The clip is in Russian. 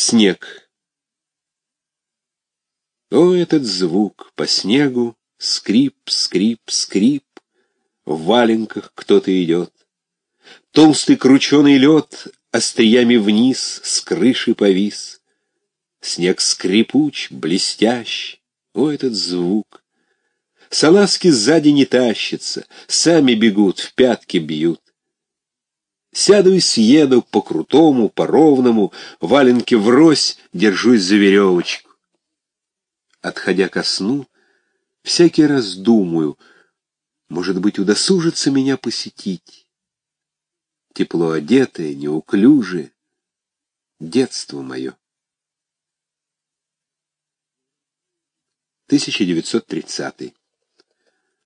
Снег. О, этот звук по снегу, скрип, скрип, скрип, В валенках кто-то идет. Толстый крученый лед Остриями вниз с крыши повис. Снег скрипуч, блестящ, о, этот звук. Салазки сзади не тащатся, сами бегут, в пятки бьют. Сяду и съеду по крутому, по ровному, валенки врозь, держусь за веревочку. Отходя ко сну, всякий раз думаю, может быть, удосужится меня посетить. Тепло одетое, неуклюжее, детство мое. 1930